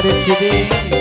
quero esse bem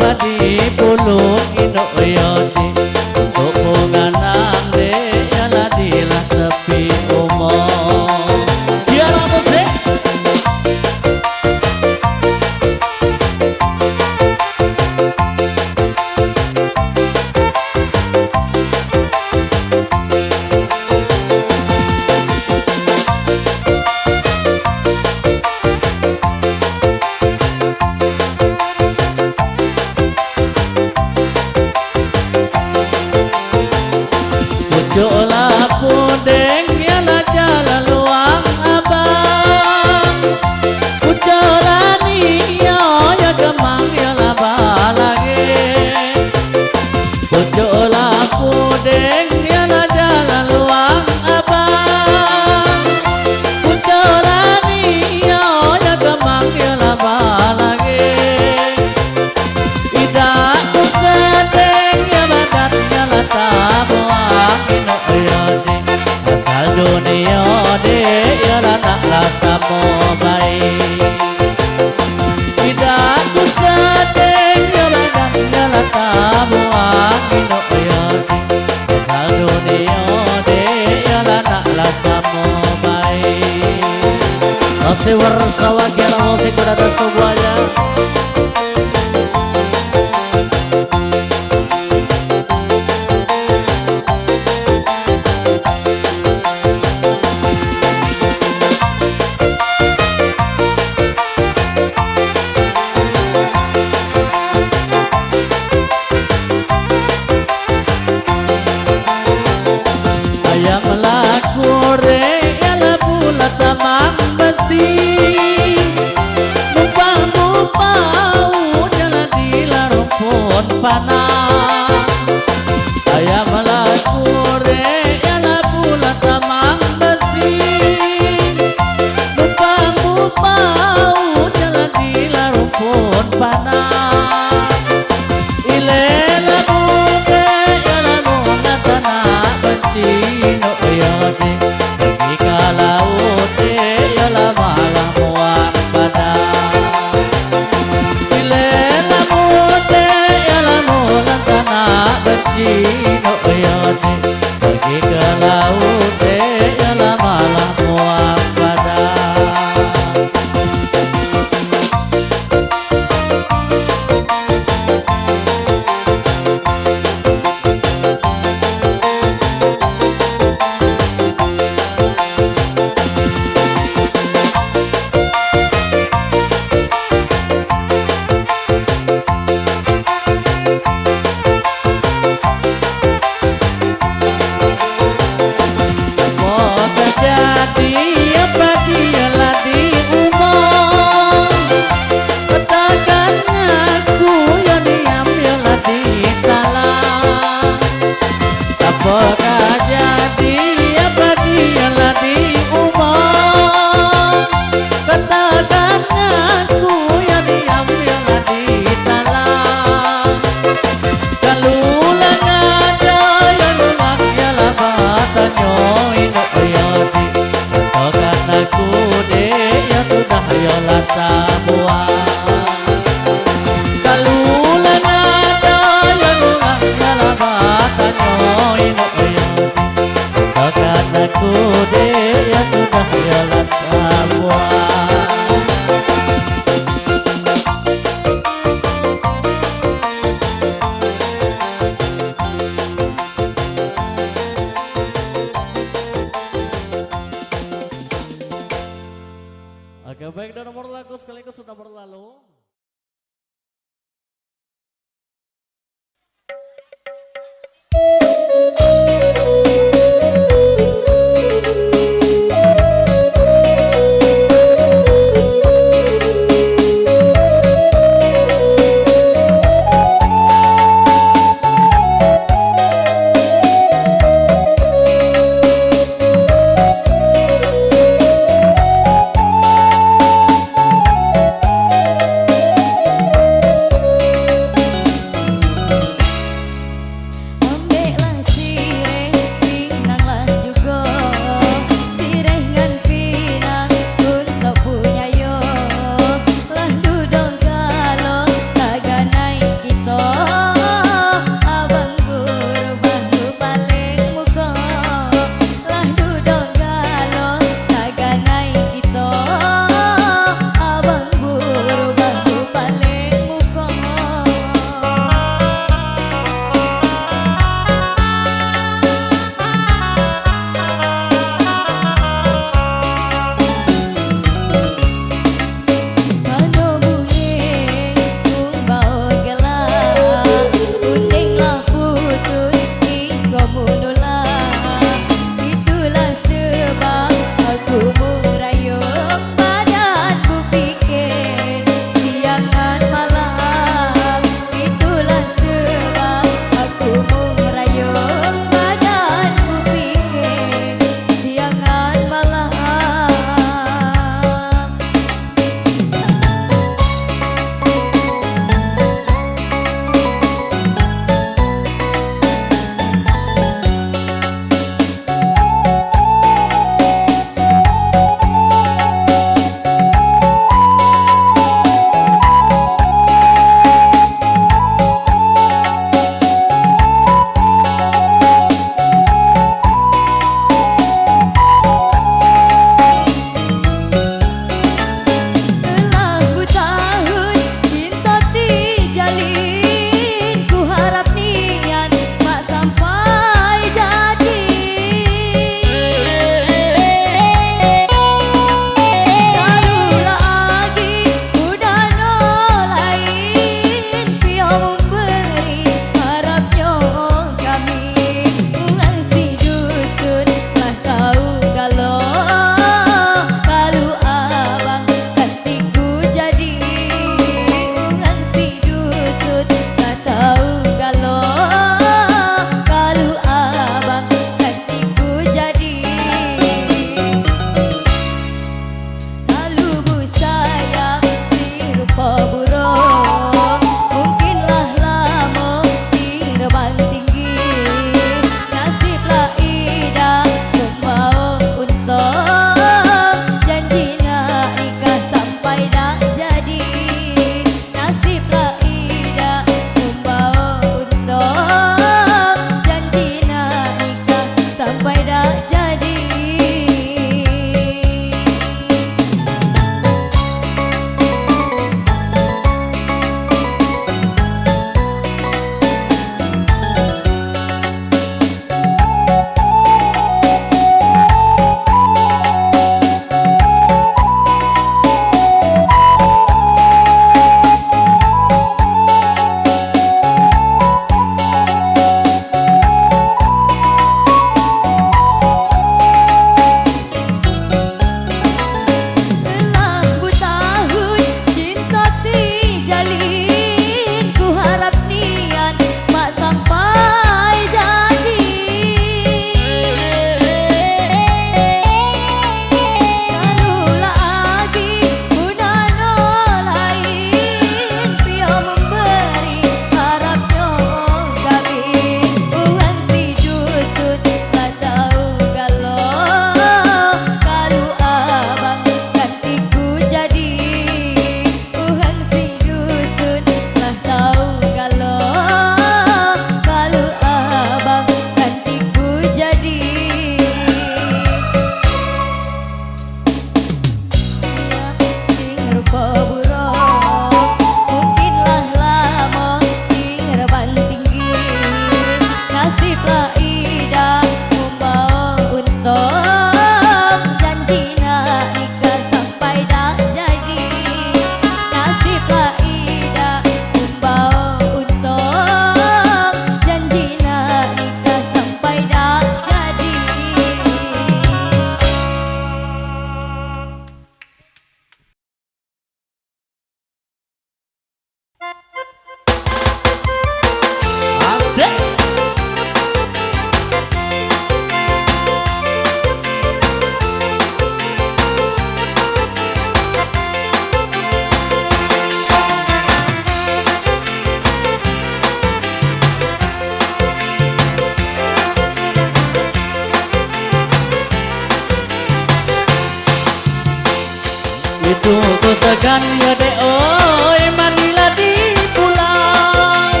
Itu kau segan ya dek oi Manila di pulang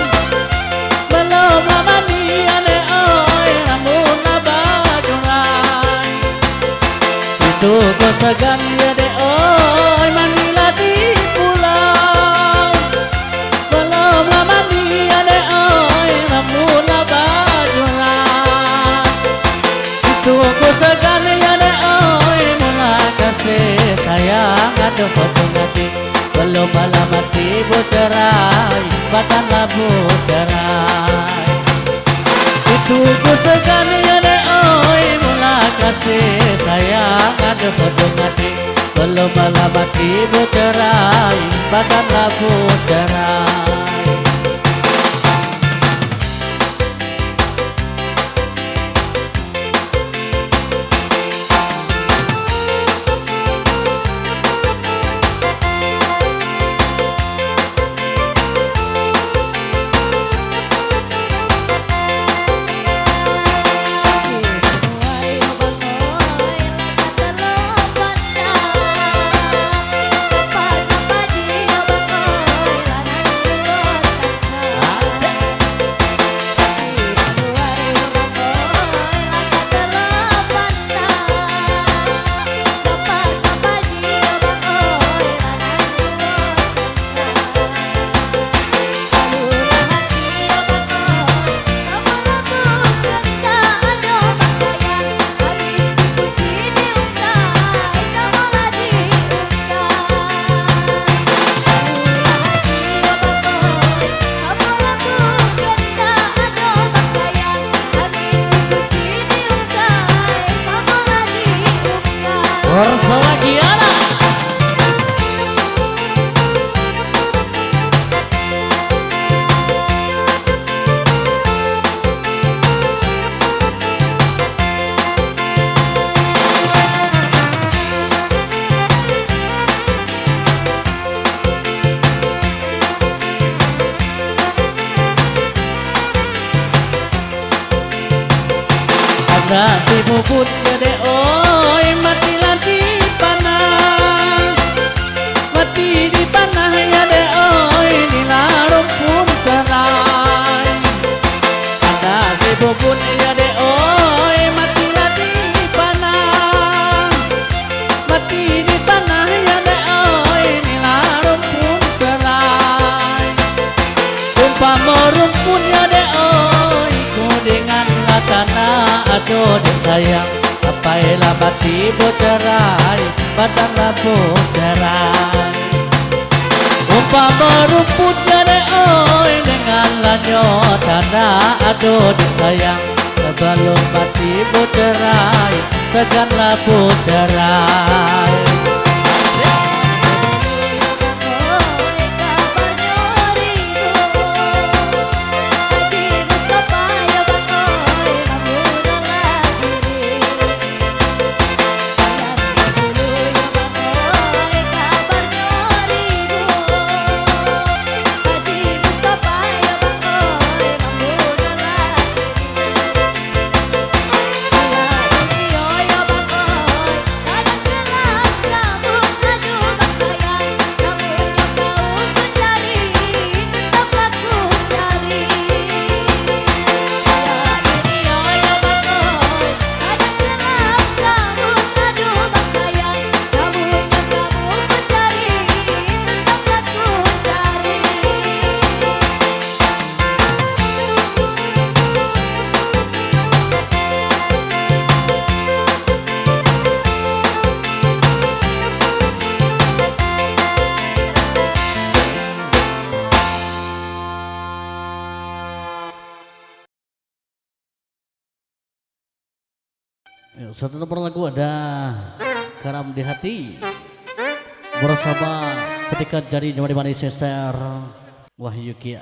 Belum lama ni ane oi Namun abadungan Itu kau segan kesempatan labu terai itu ku segan oi mula kasih sayang. Ada potong hati belum malam mati berterai kesempatan labu terai dari di mana-mana sister Wahyu Kia.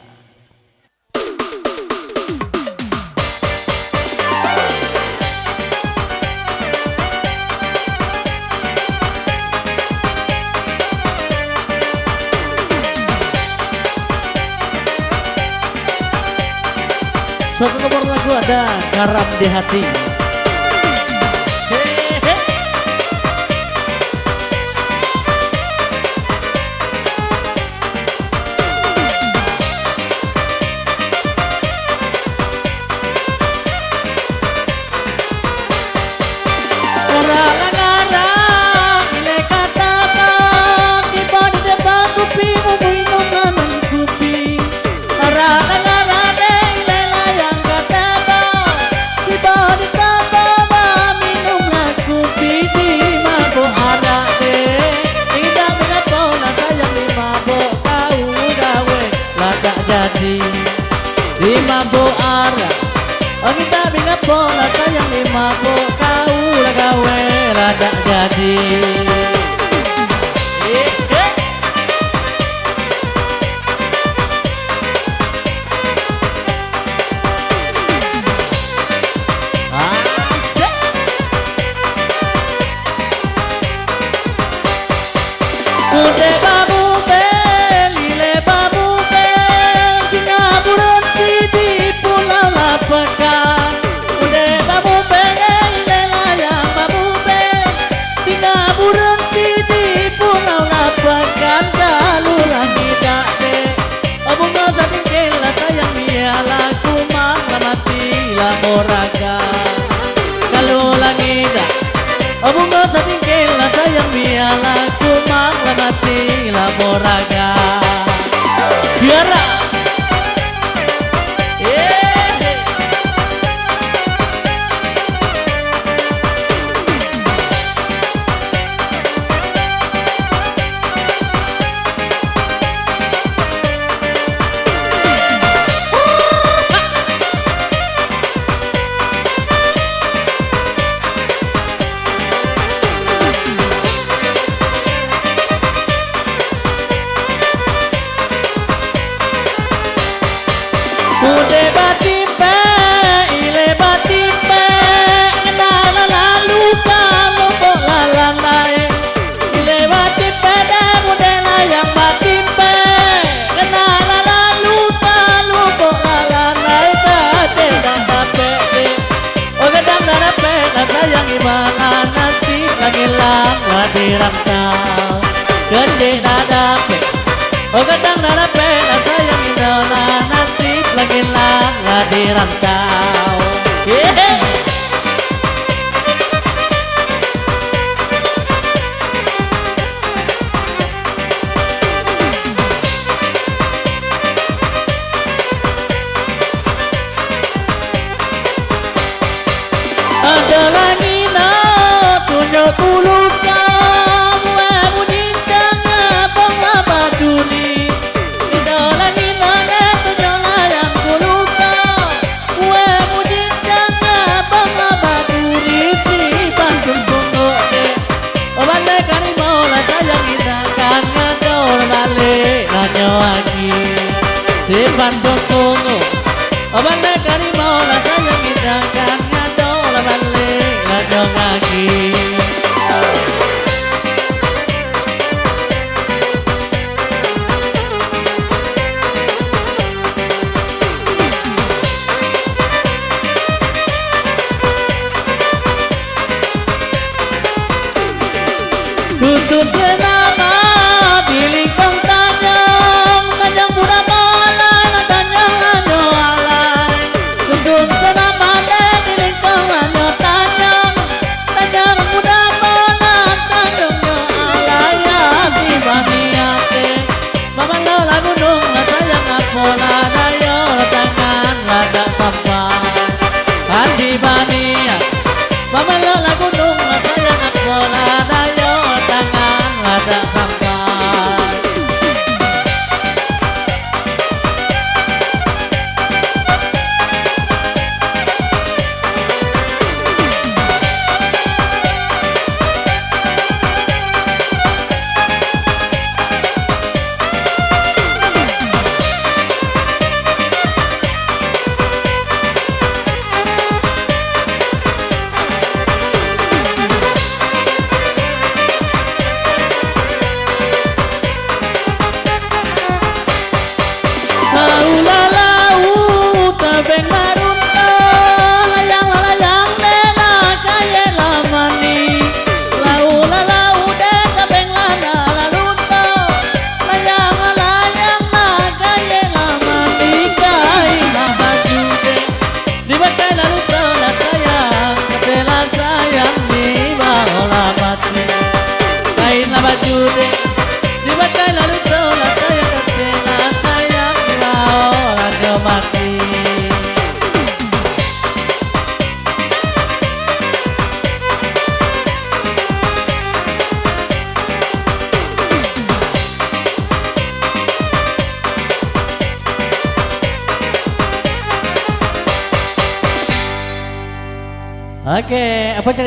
Satu nomor lagu ada Garam di Hati.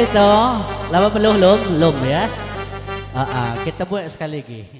ito. Lama belum, belum, belum ya. Ah, ah, kita buat sekali lagi.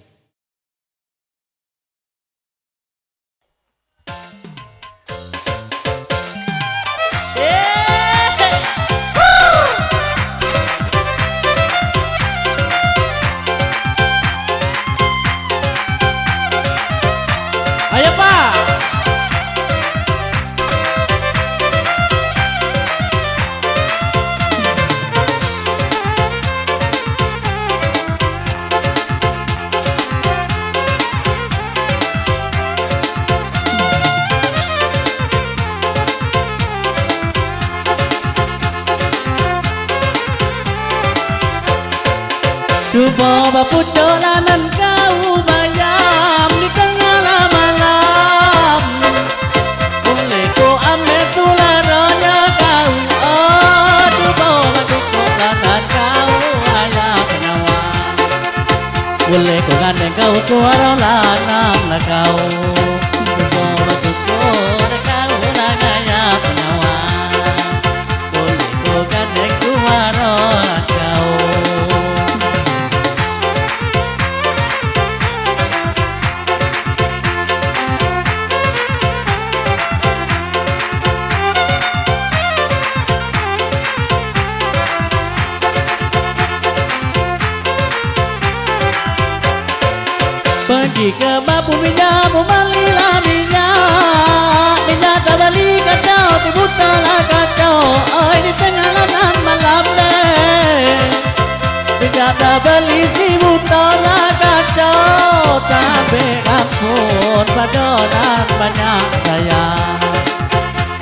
Boba perjalanan kau bayam di tengah malam Boleh ku ambil sularanya kau Oh, tu boba kekolatan kau ayam penawar Boleh ku gandeng kau suara lanam lah kau Boba Tabalizimu tolak kacau Tapi ampun padonan banyak sayang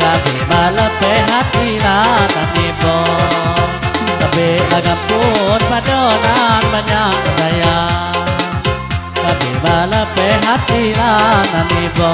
Kami malepeh hati natan ibu Tapi agampun padonan banyak sayang Kami malepeh hati natan ibu